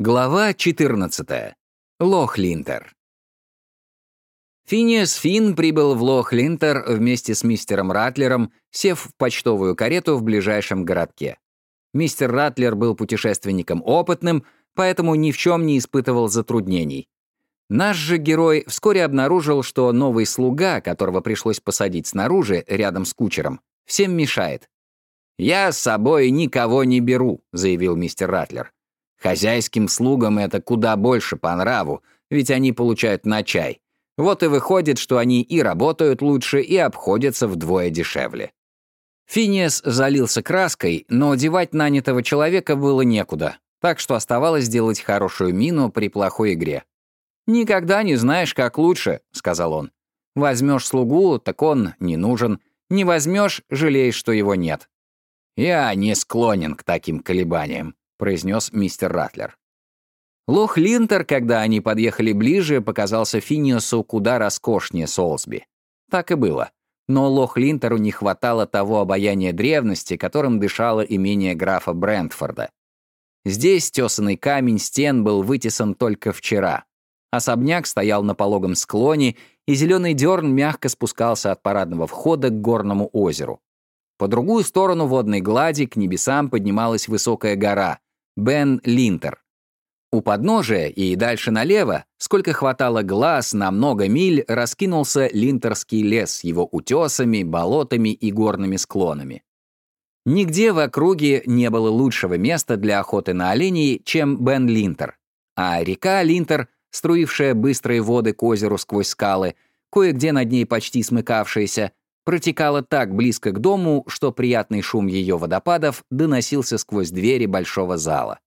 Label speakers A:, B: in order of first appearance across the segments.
A: Глава 14. Лохлинтер. Финиас Финн прибыл в Лохлинтер вместе с мистером Ратлером, сев в почтовую карету в ближайшем городке. Мистер Ратлер был путешественником опытным, поэтому ни в чем не испытывал затруднений. Наш же герой вскоре обнаружил, что новый слуга, которого пришлось посадить снаружи, рядом с кучером, всем мешает. «Я с собой никого не беру», — заявил мистер Ратлер. «Хозяйским слугам это куда больше по нраву, ведь они получают на чай. Вот и выходит, что они и работают лучше, и обходятся вдвое дешевле». Финиас залился краской, но одевать нанятого человека было некуда, так что оставалось делать хорошую мину при плохой игре. «Никогда не знаешь, как лучше», — сказал он. «Возьмешь слугу, так он не нужен. Не возьмешь, жалеешь, что его нет». «Я не склонен к таким колебаниям», — произнес мистер Ратлер. Лох Линтер, когда они подъехали ближе, показался Финиосу куда роскошнее Солсби. Так и было. Но Лох Линтеру не хватало того обаяния древности, которым дышало имение графа Брентфорда. Здесь тесанный камень стен был вытесан только вчера. Особняк стоял на пологом склоне, и зеленый дерн мягко спускался от парадного входа к горному озеру. По другую сторону водной глади к небесам поднималась высокая гора — Бен Линтер. У подножия и дальше налево, сколько хватало глаз, на много миль раскинулся Линтерский лес его утесами, болотами и горными склонами. Нигде в округе не было лучшего места для охоты на оленей, чем Бен Линтер. А река Линтер струившая быстрые воды к озеру сквозь скалы, кое-где над ней почти смыкавшаяся, протекала так близко к дому, что приятный шум ее водопадов доносился сквозь двери большого зала.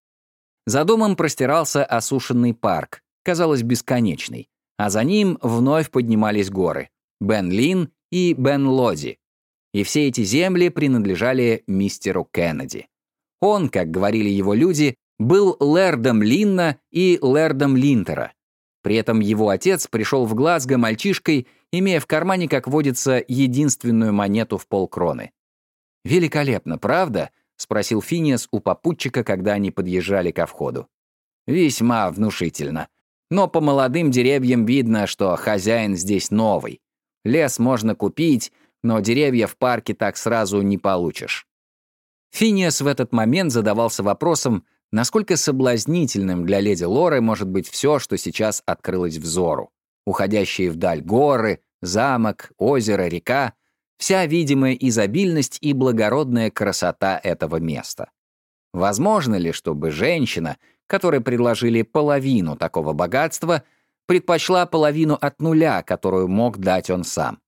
A: За домом простирался осушенный парк, казалось бесконечный, а за ним вновь поднимались горы — Бен-Лин и Бен-Лоди. И все эти земли принадлежали мистеру Кеннеди. Он, как говорили его люди, был лэрдом Линна и лэрдом Линтера, при этом его отец пришел в Глазго мальчишкой, имея в кармане, как водится, единственную монету в полкроны. «Великолепно, правда?» — спросил Финиас у попутчика, когда они подъезжали ко входу. «Весьма внушительно. Но по молодым деревьям видно, что хозяин здесь новый. Лес можно купить, но деревья в парке так сразу не получишь». Финиас в этот момент задавался вопросом, Насколько соблазнительным для леди Лоры может быть все, что сейчас открылось взору. Уходящие вдаль горы, замок, озеро, река — вся видимая изобильность и благородная красота этого места. Возможно ли, чтобы женщина, которой предложили половину такого богатства, предпочла половину от нуля, которую мог дать он сам?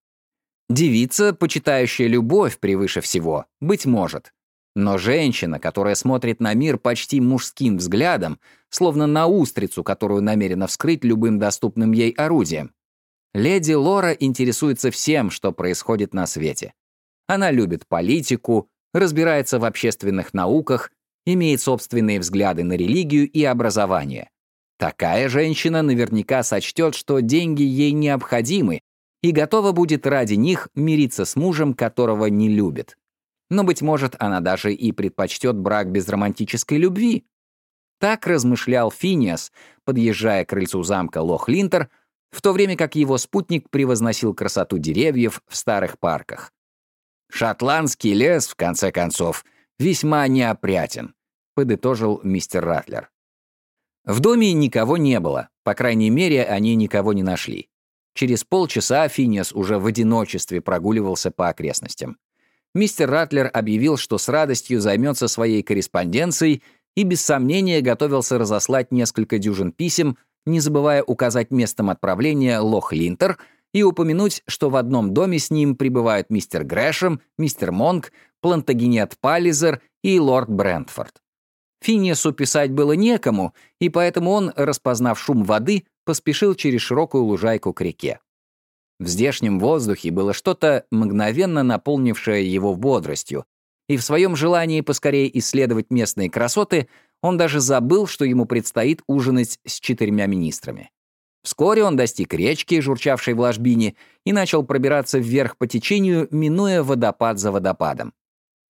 A: Девица, почитающая любовь превыше всего, быть может, но женщина, которая смотрит на мир почти мужским взглядом, словно на устрицу, которую намерена вскрыть любым доступным ей орудием. Леди Лора интересуется всем, что происходит на свете. Она любит политику, разбирается в общественных науках, имеет собственные взгляды на религию и образование. Такая женщина наверняка сочтет, что деньги ей необходимы, и готова будет ради них мириться с мужем, которого не любит но, быть может, она даже и предпочтет брак без романтической любви. Так размышлял Финиас, подъезжая к крыльцу замка Лох-Линтер, в то время как его спутник превозносил красоту деревьев в старых парках. «Шотландский лес, в конце концов, весьма неопрятен», — подытожил мистер Ратлер. В доме никого не было, по крайней мере, они никого не нашли. Через полчаса Финиас уже в одиночестве прогуливался по окрестностям мистер Ратлер объявил, что с радостью займется своей корреспонденцией и без сомнения готовился разослать несколько дюжин писем, не забывая указать местом отправления Лох-Линтер и упомянуть, что в одном доме с ним пребывают мистер Грэшем, мистер Монк, Плантагенет Паллизер и лорд Брентфорд. Финиасу писать было некому, и поэтому он, распознав шум воды, поспешил через широкую лужайку к реке. В здешнем воздухе было что-то, мгновенно наполнившее его бодростью, и в своем желании поскорее исследовать местные красоты он даже забыл, что ему предстоит ужинать с четырьмя министрами. Вскоре он достиг речки, журчавшей в ложбине, и начал пробираться вверх по течению, минуя водопад за водопадом.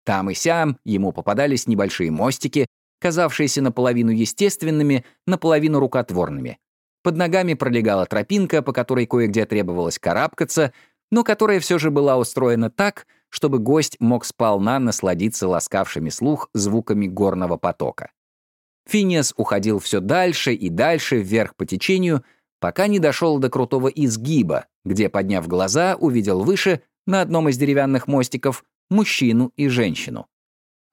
A: Там и сям ему попадались небольшие мостики, казавшиеся наполовину естественными, наполовину рукотворными. Под ногами пролегала тропинка, по которой кое-где требовалось карабкаться, но которая все же была устроена так, чтобы гость мог сполна насладиться ласкавшими слух звуками горного потока. Финиас уходил все дальше и дальше вверх по течению, пока не дошел до крутого изгиба, где, подняв глаза, увидел выше, на одном из деревянных мостиков, мужчину и женщину.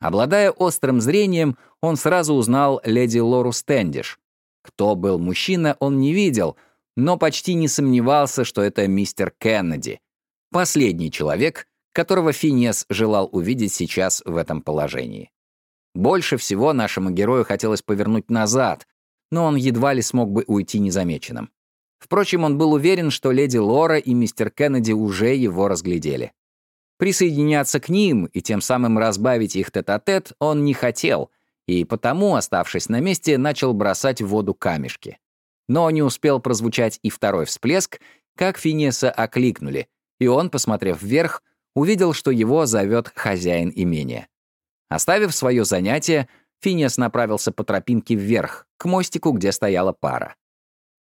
A: Обладая острым зрением, он сразу узнал леди Лору Стэндиш. Кто был мужчина, он не видел, но почти не сомневался, что это мистер Кеннеди, последний человек, которого Финес желал увидеть сейчас в этом положении. Больше всего нашему герою хотелось повернуть назад, но он едва ли смог бы уйти незамеченным. Впрочем, он был уверен, что леди Лора и мистер Кеннеди уже его разглядели. Присоединяться к ним и тем самым разбавить их тет-а-тет -тет он не хотел, и потому, оставшись на месте, начал бросать в воду камешки. Но не успел прозвучать и второй всплеск, как Финеса окликнули, и он, посмотрев вверх, увидел, что его зовет хозяин имения. Оставив свое занятие, Финес направился по тропинке вверх, к мостику, где стояла пара.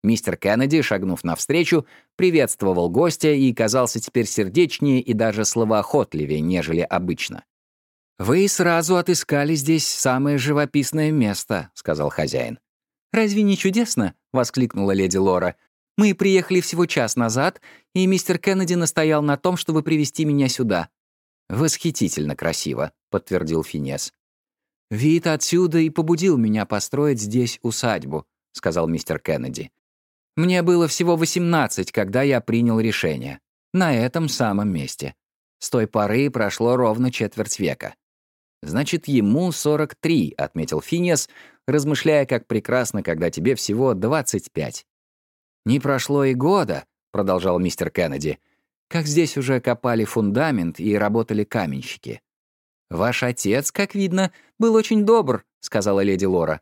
A: Мистер Кеннеди, шагнув навстречу, приветствовал гостя и казался теперь сердечнее и даже словоохотливее, нежели обычно. «Вы сразу отыскали здесь самое живописное место», — сказал хозяин. «Разве не чудесно?» — воскликнула леди Лора. «Мы приехали всего час назад, и мистер Кеннеди настоял на том, чтобы привести меня сюда». «Восхитительно красиво», — подтвердил Финес. «Вид отсюда и побудил меня построить здесь усадьбу», — сказал мистер Кеннеди. Мне было всего 18, когда я принял решение. На этом самом месте. С той поры прошло ровно четверть века. «Значит, ему 43», — отметил Финиас, размышляя, как прекрасно, когда тебе всего 25. «Не прошло и года», — продолжал мистер Кеннеди, «как здесь уже копали фундамент и работали каменщики». «Ваш отец, как видно, был очень добр», — сказала леди Лора.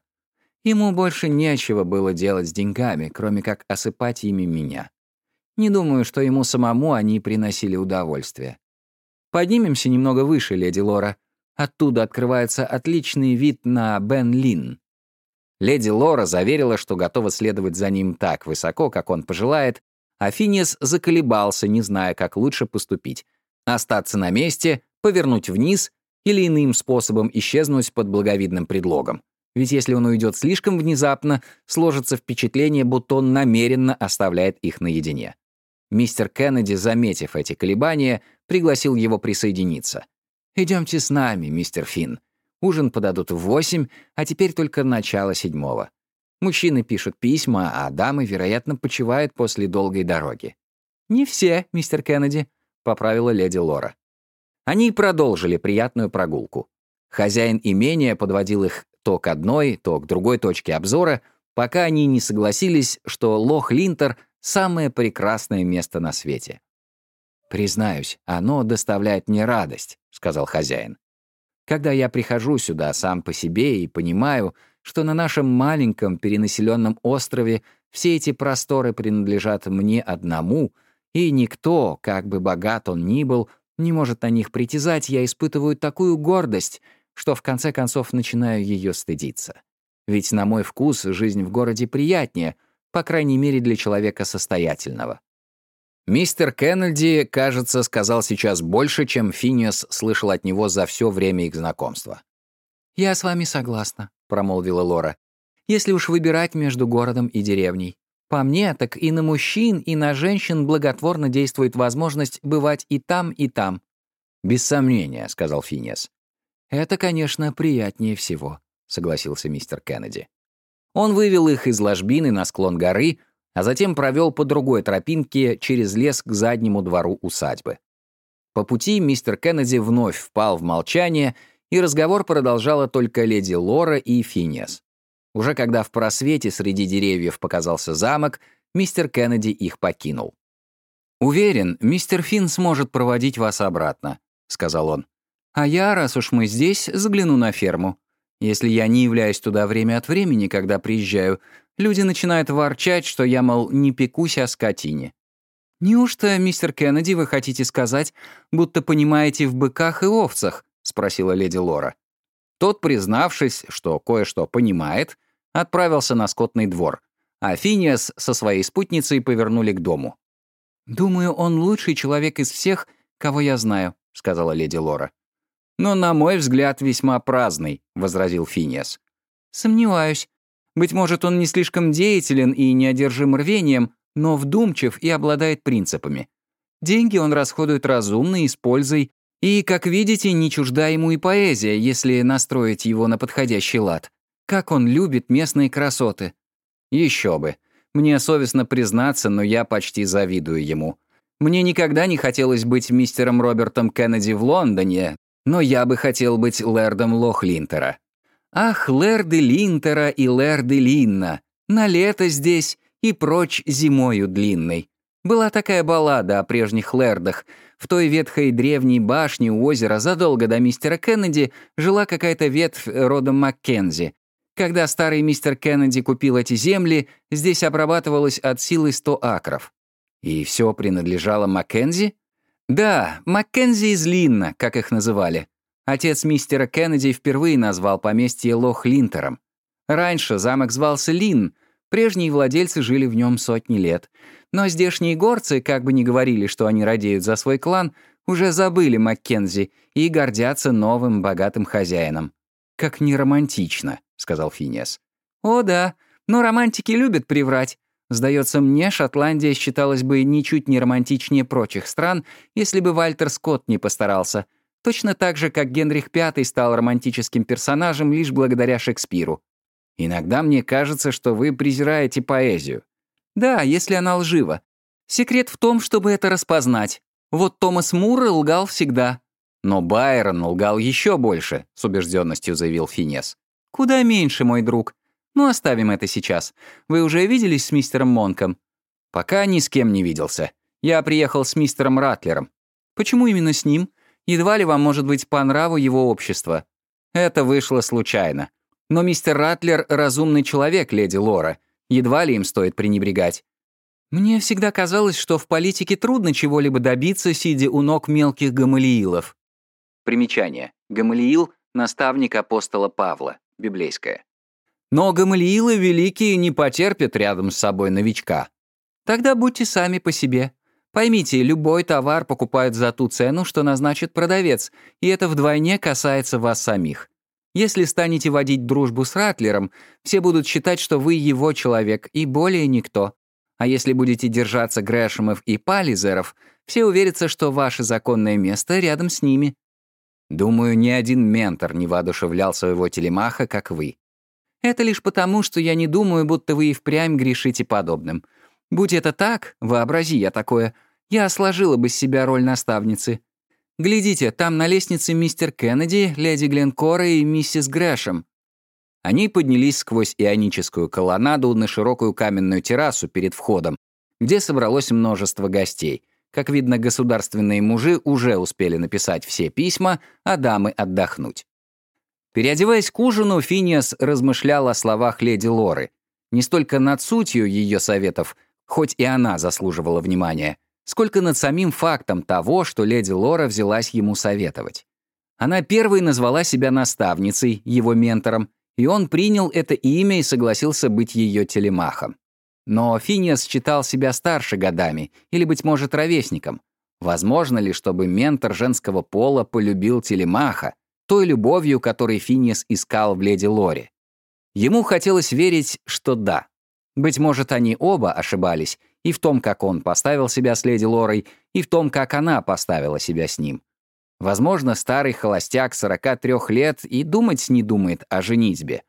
A: Ему больше нечего было делать с деньгами, кроме как осыпать ими меня. Не думаю, что ему самому они приносили удовольствие. Поднимемся немного выше, леди Лора. Оттуда открывается отличный вид на Бен Лин. Леди Лора заверила, что готова следовать за ним так высоко, как он пожелает, а Финиас заколебался, не зная, как лучше поступить. Остаться на месте, повернуть вниз или иным способом исчезнуть под благовидным предлогом. Ведь если он уйдет слишком внезапно, сложится впечатление, будто он намеренно оставляет их наедине. Мистер Кеннеди, заметив эти колебания, пригласил его присоединиться. «Идемте с нами, мистер Финн. Ужин подадут в восемь, а теперь только начало седьмого. Мужчины пишут письма, а дамы, вероятно, почивают после долгой дороги». «Не все, мистер Кеннеди», — поправила леди Лора. Они продолжили приятную прогулку. Хозяин имения подводил их то к одной, то к другой точке обзора, пока они не согласились, что Лох-Линтер — самое прекрасное место на свете. «Признаюсь, оно доставляет мне радость», — сказал хозяин. «Когда я прихожу сюда сам по себе и понимаю, что на нашем маленьком перенаселенном острове все эти просторы принадлежат мне одному, и никто, как бы богат он ни был, не может на них притязать, я испытываю такую гордость, что в конце концов начинаю ее стыдиться. Ведь, на мой вкус, жизнь в городе приятнее, по крайней мере, для человека состоятельного. Мистер Кеннеди, кажется, сказал сейчас больше, чем Финиас слышал от него за все время их знакомства. «Я с вами согласна», — промолвила Лора. «Если уж выбирать между городом и деревней. По мне, так и на мужчин, и на женщин благотворно действует возможность бывать и там, и там». «Без сомнения», — сказал Финиас. «Это, конечно, приятнее всего», — согласился мистер Кеннеди. Он вывел их из ложбины на склон горы, а затем провел по другой тропинке через лес к заднему двору усадьбы. По пути мистер Кеннеди вновь впал в молчание, и разговор продолжала только леди Лора и Финес. Уже когда в просвете среди деревьев показался замок, мистер Кеннеди их покинул. «Уверен, мистер Финн сможет проводить вас обратно», — сказал он. А я, раз уж мы здесь, загляну на ферму. Если я не являюсь туда время от времени, когда приезжаю, люди начинают ворчать, что я, мол, не пекусь о скотине. «Неужто, мистер Кеннеди, вы хотите сказать, будто понимаете в быках и овцах?» — спросила леди Лора. Тот, признавшись, что кое-что понимает, отправился на скотный двор, а Финиас со своей спутницей повернули к дому. «Думаю, он лучший человек из всех, кого я знаю», — сказала леди Лора. «Но, на мой взгляд, весьма праздный», — возразил Финиас. «Сомневаюсь. Быть может, он не слишком деятелен и неодержим рвением, но вдумчив и обладает принципами. Деньги он расходует разумно и с пользой, и, как видите, не чужда ему и поэзия, если настроить его на подходящий лад. Как он любит местные красоты. Еще бы. Мне совестно признаться, но я почти завидую ему. Мне никогда не хотелось быть мистером Робертом Кеннеди в Лондоне, но я бы хотел быть лэрдом Лохлинтера. Ах, лэрды Линтера и лэрды Линна, на лето здесь и прочь зимою длинной. Была такая баллада о прежних лэрдах. В той ветхой древней башне у озера задолго до мистера Кеннеди жила какая-то ветвь родом Маккензи. Когда старый мистер Кеннеди купил эти земли, здесь обрабатывалось от силы 100 акров. И все принадлежало Маккензи? Да, Маккензи из Линна, как их называли. Отец мистера Кеннеди впервые назвал поместье Лох Линтером. Раньше замок звался Лин, прежние владельцы жили в нем сотни лет. Но здешние горцы, как бы ни говорили, что они радеют за свой клан, уже забыли Маккензи и гордятся новым богатым хозяином. «Как неромантично», — сказал Финес. «О да, но романтики любят приврать. Сдается мне, Шотландия считалась бы ничуть не романтичнее прочих стран, если бы Вальтер Скотт не постарался. Точно так же, как Генрих V стал романтическим персонажем лишь благодаря Шекспиру. Иногда мне кажется, что вы презираете поэзию. Да, если она лжива. Секрет в том, чтобы это распознать. Вот Томас Мур лгал всегда. Но Байрон лгал еще больше, с убежденностью заявил Финес. Куда меньше, мой друг. Ну, оставим это сейчас. Вы уже виделись с мистером Монком? Пока ни с кем не виделся. Я приехал с мистером Ратлером. Почему именно с ним? Едва ли вам может быть по нраву его общество. Это вышло случайно. Но мистер Ратлер — разумный человек, леди Лора. Едва ли им стоит пренебрегать. Мне всегда казалось, что в политике трудно чего-либо добиться, сидя у ног мелких гамалиилов. Примечание. Гамалиил — наставник апостола Павла. Библейское. Но гамалиилы великие не потерпят рядом с собой новичка. Тогда будьте сами по себе. Поймите, любой товар покупают за ту цену, что назначит продавец, и это вдвойне касается вас самих. Если станете водить дружбу с Ратлером, все будут считать, что вы его человек, и более никто. А если будете держаться Грэшемов и Пализеров, все уверятся, что ваше законное место рядом с ними. Думаю, ни один ментор не воодушевлял своего телемаха, как вы. Это лишь потому, что я не думаю, будто вы и впрямь грешите подобным. Будь это так, вообрази я такое, я сложила бы с себя роль наставницы. Глядите, там на лестнице мистер Кеннеди, леди Гленкора и миссис Грэшем. Они поднялись сквозь ионическую колоннаду на широкую каменную террасу перед входом, где собралось множество гостей. Как видно, государственные мужи уже успели написать все письма, а дамы отдохнуть. Переодеваясь к ужину, Финиас размышлял о словах леди Лоры. Не столько над сутью ее советов, хоть и она заслуживала внимания, сколько над самим фактом того, что леди Лора взялась ему советовать. Она первой назвала себя наставницей, его ментором, и он принял это имя и согласился быть ее телемахом. Но Финиас считал себя старше годами, или, быть может, ровесником. Возможно ли, чтобы ментор женского пола полюбил телемаха, той любовью, которой Финиас искал в леди Лоре? Ему хотелось верить, что да. Быть может, они оба ошибались, и в том, как он поставил себя с леди Лорой, и в том, как она поставила себя с ним. Возможно, старый холостяк 43 лет и думать не думает о женитьбе.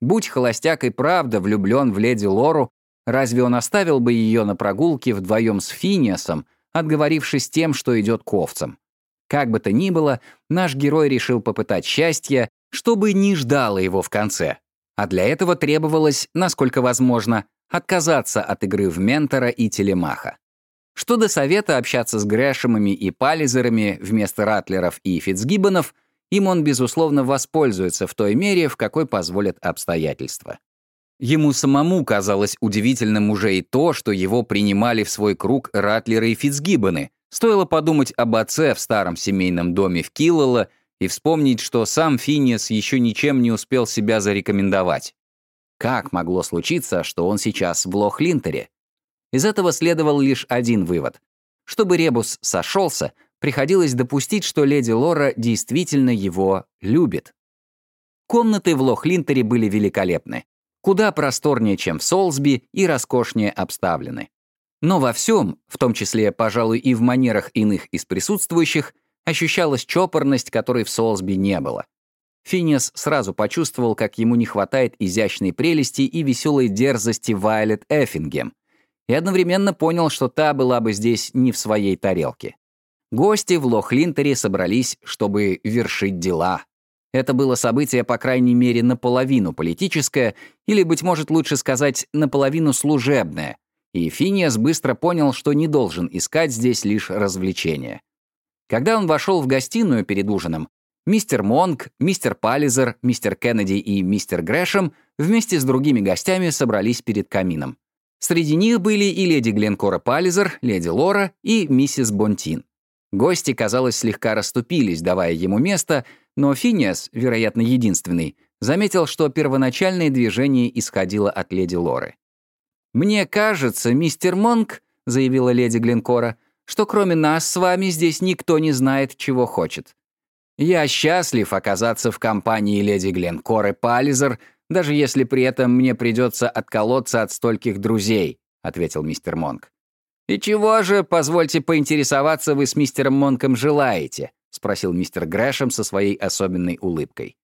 A: Будь холостяк и правда влюблен в леди Лору, разве он оставил бы ее на прогулке вдвоем с Финиасом, отговорившись тем, что идет к овцам? Как бы то ни было, наш герой решил попытать счастье, чтобы не ждало его в конце. А для этого требовалось, насколько возможно, отказаться от игры в ментора и телемаха. Что до совета общаться с Грэшемами и Паллизерами вместо Ратлеров и Фицгиббонов, им он, безусловно, воспользуется в той мере, в какой позволят обстоятельства. Ему самому казалось удивительным уже и то, что его принимали в свой круг Ратлеры и Фицгиббоны. Стоило подумать об отце в старом семейном доме в Киллала и вспомнить, что сам Финиас еще ничем не успел себя зарекомендовать. Как могло случиться, что он сейчас в Лох-Линтере? Из этого следовал лишь один вывод. Чтобы Ребус сошелся, приходилось допустить, что леди Лора действительно его любит. Комнаты в Лох-Линтере были великолепны. Куда просторнее, чем в Солсби, и роскошнее обставлены. Но во всем, в том числе, пожалуй, и в манерах иных из присутствующих, ощущалась чопорность, которой в Солсби не было. Финиас сразу почувствовал, как ему не хватает изящной прелести и веселой дерзости Вайлет Эффингем, и одновременно понял, что та была бы здесь не в своей тарелке. Гости в Лох-Линтере собрались, чтобы вершить дела. Это было событие, по крайней мере, наполовину политическое, или, быть может, лучше сказать, наполовину служебное, и Финиас быстро понял, что не должен искать здесь лишь развлечения. Когда он вошел в гостиную перед ужином, Мистер Монк, мистер Паллизер, мистер Кеннеди и мистер Грэшем вместе с другими гостями собрались перед камином. Среди них были и леди Гленкора Паллизер, леди Лора и миссис Бонтин. Гости, казалось, слегка расступились, давая ему место, но Финиас, вероятно, единственный, заметил, что первоначальное движение исходило от леди Лоры. «Мне кажется, мистер Монк», — заявила леди Гленкора, «что кроме нас с вами здесь никто не знает, чего хочет. Я счастлив оказаться в компании леди Гленкоры Паллизер, даже если при этом мне придется отколоться от стольких друзей», — ответил мистер Монк. «И чего же, позвольте поинтересоваться, вы с мистером Монком желаете?» — спросил мистер Грэшем со своей особенной улыбкой.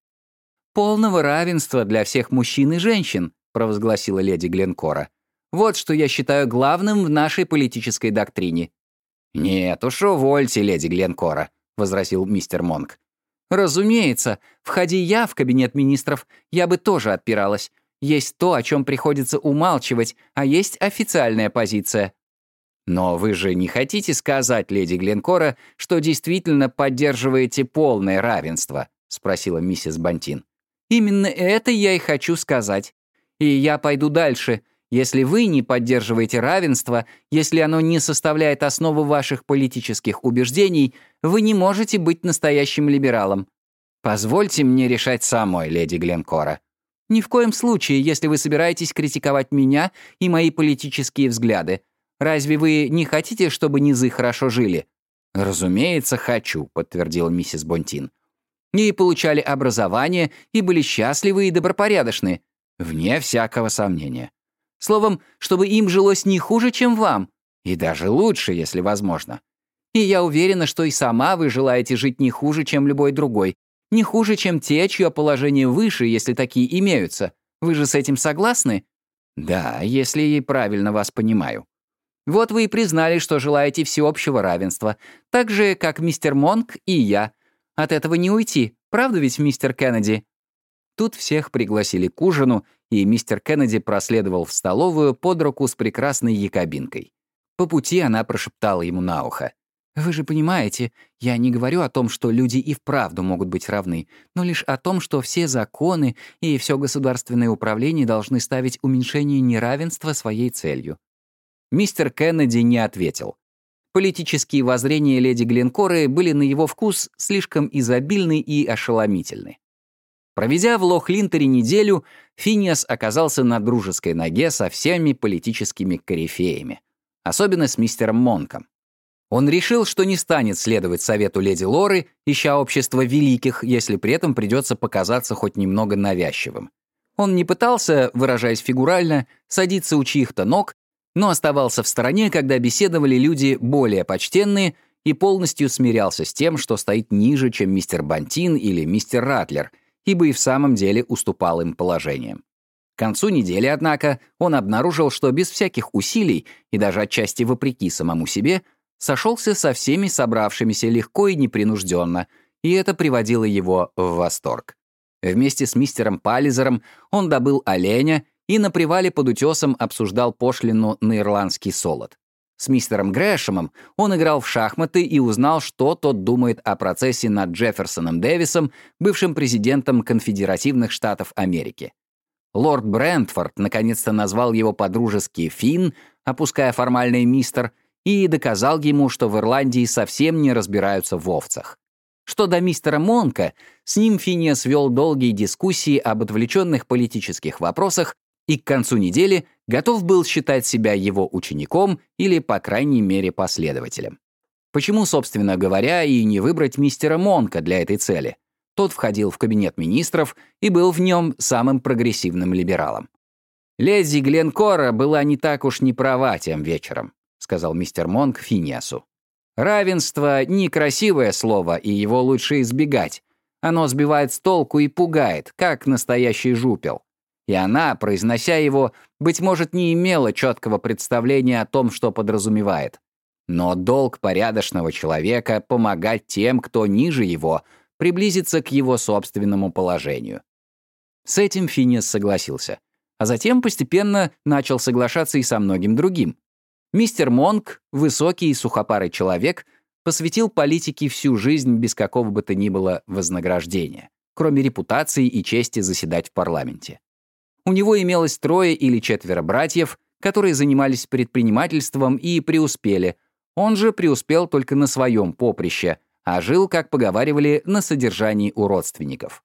A: «Полного равенства для всех мужчин и женщин», — провозгласила леди Гленкора. «Вот что я считаю главным в нашей политической доктрине». «Нет уж, увольте, леди Гленкора», — возразил мистер Монк. «Разумеется, входи я в кабинет министров, я бы тоже отпиралась. Есть то, о чем приходится умалчивать, а есть официальная позиция». «Но вы же не хотите сказать, леди Гленкора, что действительно поддерживаете полное равенство?» — спросила миссис Бантин. «Именно это я и хочу сказать. И я пойду дальше. Если вы не поддерживаете равенство, если оно не составляет основу ваших политических убеждений, вы не можете быть настоящим либералом. Позвольте мне решать самой, леди Гленкора. Ни в коем случае, если вы собираетесь критиковать меня и мои политические взгляды. Разве вы не хотите, чтобы низы хорошо жили? Разумеется, хочу, подтвердила миссис Бонтин. И получали образование, и были счастливы и добропорядочны. Вне всякого сомнения. Словом, чтобы им жилось не хуже, чем вам. И даже лучше, если возможно. И я уверена, что и сама вы желаете жить не хуже, чем любой другой. Не хуже, чем те, чье положение выше, если такие имеются. Вы же с этим согласны? Да, если и правильно вас понимаю. Вот вы и признали, что желаете всеобщего равенства, так же, как мистер Монк и я. От этого не уйти, правда ведь, мистер Кеннеди? Тут всех пригласили к ужину, и мистер Кеннеди проследовал в столовую под руку с прекрасной якобинкой. По пути она прошептала ему на ухо. «Вы же понимаете, я не говорю о том, что люди и вправду могут быть равны, но лишь о том, что все законы и все государственное управление должны ставить уменьшение неравенства своей целью». Мистер Кеннеди не ответил. Политические воззрения леди Гленкоры были на его вкус слишком изобильны и ошеломительны. Проведя в Лох-Линтере неделю, Финиас оказался на дружеской ноге со всеми политическими корифеями, особенно с мистером Монком. Он решил, что не станет следовать совету леди Лоры, ища общество великих, если при этом придется показаться хоть немного навязчивым. Он не пытался, выражаясь фигурально, садиться у чьих-то ног, но оставался в стороне, когда беседовали люди более почтенные и полностью смирялся с тем, что стоит ниже, чем мистер Бантин или мистер Ратлер — ибо и в самом деле уступал им положением. К концу недели, однако, он обнаружил, что без всяких усилий и даже отчасти вопреки самому себе сошелся со всеми собравшимися легко и непринужденно, и это приводило его в восторг. Вместе с мистером Паллизером он добыл оленя и на привале под утесом обсуждал пошлину на ирландский солод. С мистером Грэшемом он играл в шахматы и узнал, что тот думает о процессе над Джефферсоном Дэвисом, бывшим президентом Конфедеративных Штатов Америки. Лорд Брентфорд наконец-то назвал его по-дружески Финн, опуская формальный мистер, и доказал ему, что в Ирландии совсем не разбираются в овцах. Что до мистера Монка, с ним Финиас вел долгие дискуссии об отвлеченных политических вопросах и к концу недели готов был считать себя его учеником или, по крайней мере, последователем. Почему, собственно говоря, и не выбрать мистера Монка для этой цели? Тот входил в кабинет министров и был в нем самым прогрессивным либералом. «Леди Гленкора была не так уж не права тем вечером», сказал мистер Монк Финиасу. «Равенство — некрасивое слово, и его лучше избегать. Оно сбивает с толку и пугает, как настоящий жупел. И она, произнося его, быть может, не имела четкого представления о том, что подразумевает. Но долг порядочного человека — помогать тем, кто ниже его, приблизиться к его собственному положению. С этим Финиас согласился. А затем постепенно начал соглашаться и со многим другим. Мистер Монк, высокий и сухопарый человек, посвятил политике всю жизнь без какого бы то ни было вознаграждения, кроме репутации и чести заседать в парламенте. У него имелось трое или четверо братьев, которые занимались предпринимательством и преуспели, он же преуспел только на своем поприще, а жил, как поговаривали, на содержании у родственников.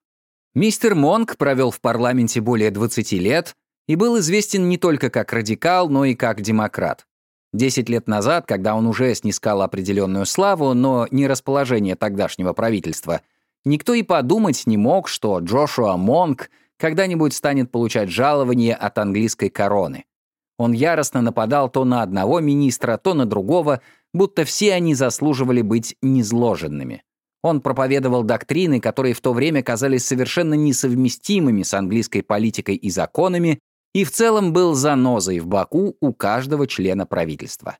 A: Мистер Монк провел в парламенте более 20 лет и был известен не только как радикал, но и как демократ. Десять лет назад, когда он уже снискал определенную славу, но не расположение тогдашнего правительства, никто и подумать не мог, что Джошуа Монк когда-нибудь станет получать жалование от английской короны. Он яростно нападал то на одного министра, то на другого, будто все они заслуживали быть низложенными. Он проповедовал доктрины, которые в то время казались совершенно несовместимыми с английской политикой и законами, и в целом был занозой в боку у каждого члена правительства.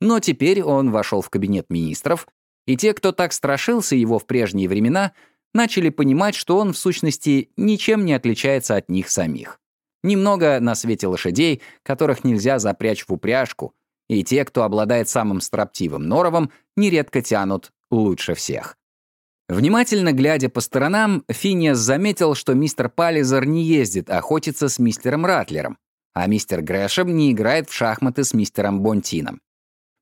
A: Но теперь он вошел в кабинет министров, и те, кто так страшился его в прежние времена, начали понимать, что он в сущности ничем не отличается от них самих. Немного на свете лошадей, которых нельзя запрячь в упряжку, и те, кто обладает самым строптивым норовом, нередко тянут лучше всех. Внимательно глядя по сторонам, Финиас заметил, что мистер Паллизер не ездит охотиться с мистером Ратлером, а мистер Грэшем не играет в шахматы с мистером Бонтином.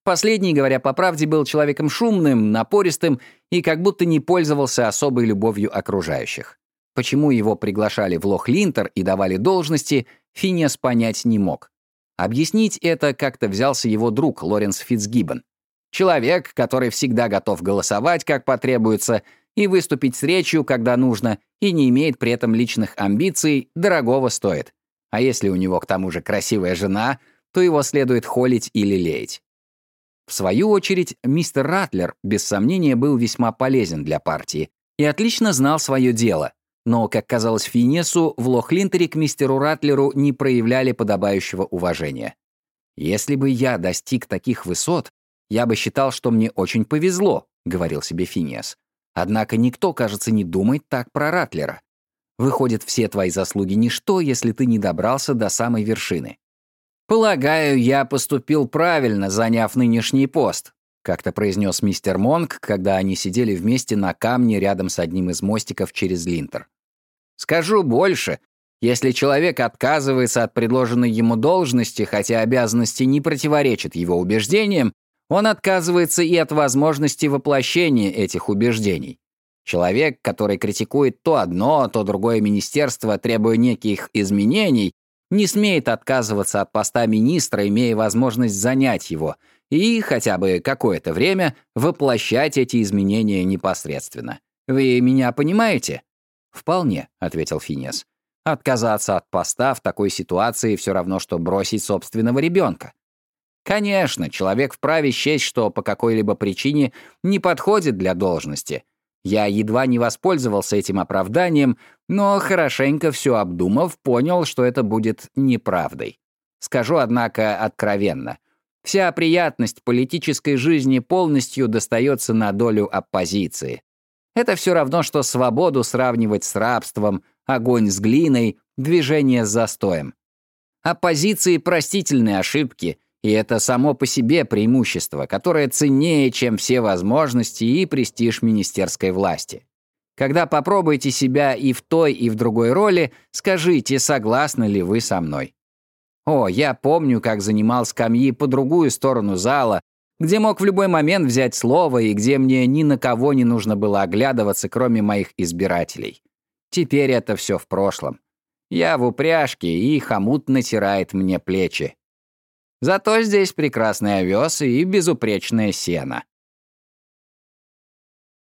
A: Последний, говоря по правде, был человеком шумным, напористым и как будто не пользовался особой любовью окружающих. Почему его приглашали в Лох-Линтер и давали должности, Финиас понять не мог. Объяснить это как-то взялся его друг Лоренс Фитцгиббон. Человек, который всегда готов голосовать, как потребуется, и выступить с речью, когда нужно, и не имеет при этом личных амбиций, дорогого стоит. А если у него к тому же красивая жена, то его следует холить или леять. В свою очередь, мистер Ратлер, без сомнения, был весьма полезен для партии и отлично знал свое дело, но, как казалось Финесу, в Лохлинтере к мистеру Ратлеру не проявляли подобающего уважения. «Если бы я достиг таких высот, я бы считал, что мне очень повезло», — говорил себе Финиас. «Однако никто, кажется, не думает так про Ратлера. Выходит, все твои заслуги ничто, если ты не добрался до самой вершины. Полагаю, я поступил правильно, заняв нынешний пост, как-то произнес мистер Монк, когда они сидели вместе на камне рядом с одним из мостиков через Линтер. «Скажу больше. Если человек отказывается от предложенной ему должности, хотя обязанности не противоречат его убеждениям, он отказывается и от возможности воплощения этих убеждений. Человек, который критикует то одно, то другое министерство, требуя неких изменений, не смеет отказываться от поста министра, имея возможность занять его — и хотя бы какое-то время воплощать эти изменения непосредственно. Вы меня понимаете? «Вполне», — ответил Финес. «Отказаться от поста в такой ситуации все равно, что бросить собственного ребенка. Конечно, человек вправе счесть, что по какой-либо причине не подходит для должности. Я едва не воспользовался этим оправданием, но, хорошенько все обдумав, понял, что это будет неправдой. Скажу, однако, откровенно — Вся приятность политической жизни полностью достается на долю оппозиции. Это все равно, что свободу сравнивать с рабством, огонь с глиной, движение с застоем. Оппозиции простительные ошибки, и это само по себе преимущество, которое ценнее, чем все возможности и престиж министерской власти. Когда попробуете себя и в той, и в другой роли, скажите, согласны ли вы со мной. О, я помню, как занимал скамьи по другую сторону зала, где мог в любой момент взять слово и где мне ни на кого не нужно было оглядываться, кроме моих избирателей. Теперь это все в прошлом. Я в упряжке, и хомут натирает мне плечи. Зато здесь прекрасный овес и безупречное сено.